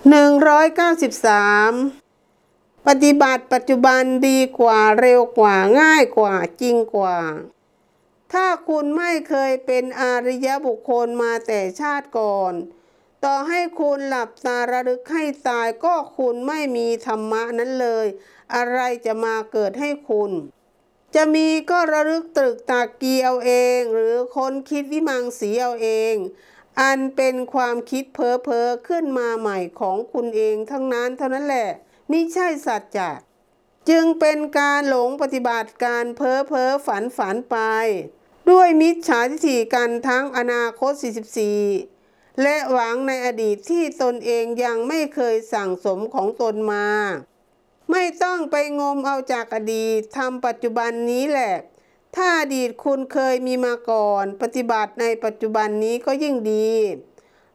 193 ปฏิบัติปัจจุบันดีกว่าเร็วกว่าง่ายกว่าจริงกว่า ถ้าคุณไม่เคยเป็นอาริยบุคคลมาแต่ชาติก่อน ต่อให้คุณหลับตาระลึกให้ตายก็คุณไม่มีธรรมะนั้นเลย อะไรจะมาเกิดให้คุณ จะมีก็ระลึกตรึกตากีเอาเอง หรือค้นคิดวิมังสีเอาเอง อันเป็นความคิดเพ้อเพ้อขึ้นมาใหม่ของคุณเองทั้งนั้นเท่านั้นแหละมิใช่สัจจะจึงเป็นการหลงปฏิบัติการเพ้อเพ้อฝันฝันไป ด้วยมิจฉาทิฏฐิกันทั้งอนาคต 44 และหวังในอดีตที่ตนเองยังไม่เคยสั่งสมของตนมา ไม่ต้องไปงมเอาจากอดีตทำปัจจุบันนี้แหละ ถ้าอดีตคุณเคยมีมาก่อน ปฏิบัติในปัจจุบันนี้ก็ยิ่งดี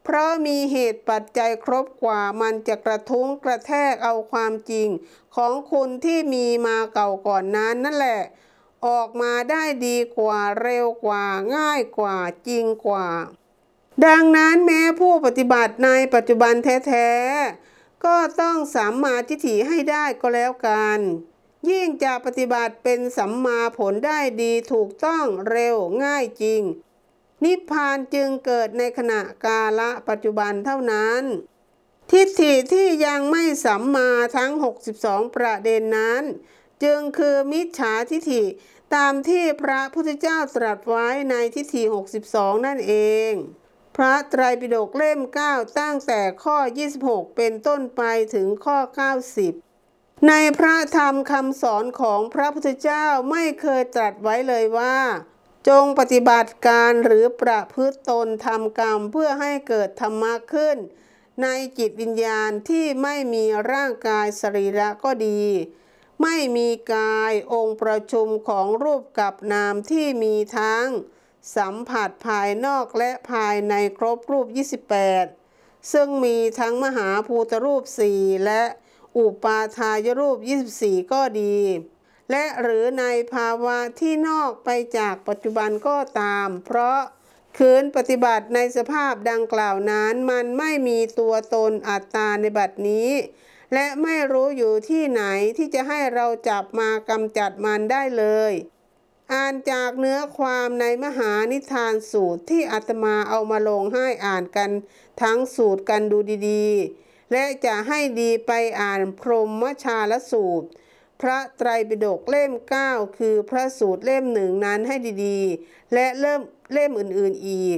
เพราะมีเหตุปัจจัยครบกว่ามันจะกระทุ้งกระแทกเอาความจริง ของคุณที่มีมาเก่าก่อนนั้นนั่นแหละ ออกมาได้ดีกว่าเร็วกว่าง่ายกว่าจริงกว่า ดังนั้นแม้ผู้ปฏิบัติในปัจจุบันแท้ๆก็ต้องสัมมาทิฏฐิให้ได้ก็แล้วกัน ยิ่งจะปฏิบัติเป็นสัมมาผลได้ดีถูกต้องเร็วง่ายจริง นิพพานจึงเกิดในขณะกาละปัจจุบันเท่านั้น ทิฏฐิที่ยังไม่สัมมาทั้ง 62 ประเด็นนั้น จึงคือมิจฉาทิฏฐิตามที่พระพุทธเจ้าตรัสไว้ในทิฏฐิ 62 นั่นเองพระไตรปิฎกเล่ม 9 ตั้งแต่ข้อ 26 เป็นต้นไปถึงข้อ 90 ในพระธรรมคำสอนของพระพุทธเจ้าไม่เคยตรัสไว้เลยว่า จงปฏิบัติการหรือประพฤติตนทำกรรมเพื่อให้เกิดธรรมะขึ้น ในจิตวิญญาณที่ไม่มีร่างกายสรีระก็ดี ไม่มีกายองค์ประชุมของรูปกับนามที่มีทั้ง สัมผัสภายนอกและภายในครบรูป 28 ซึ่งมีทั้งมหาภูตรูป4และ อุปาทายรูป 24 ก็ดี และหรือในภาวะที่นอกไปจากปัจจุบันก็ตาม เพราะคืนปฏิบัติในสภาพดังกล่าวนั้นมันไม่มีตัวตนอัตตาในบัดนี้ และไม่รู้อยู่ที่ไหนที่จะให้เราจับมากำจัดมันได้เลย อ่านจากเนื้อความในมหานิทานสูตรที่อาตมาเอามาลงให้อ่านกัน ทั้งสูตรกันดูดีๆ และจะให้ดีไปอ่านพรหมชาลสูตร พระไตรปิฎกเล่ม 9 คือพระสูตรเล่มหนึ่งนั้นให้ดีๆ และเริ่มเล่มอื่นๆอีก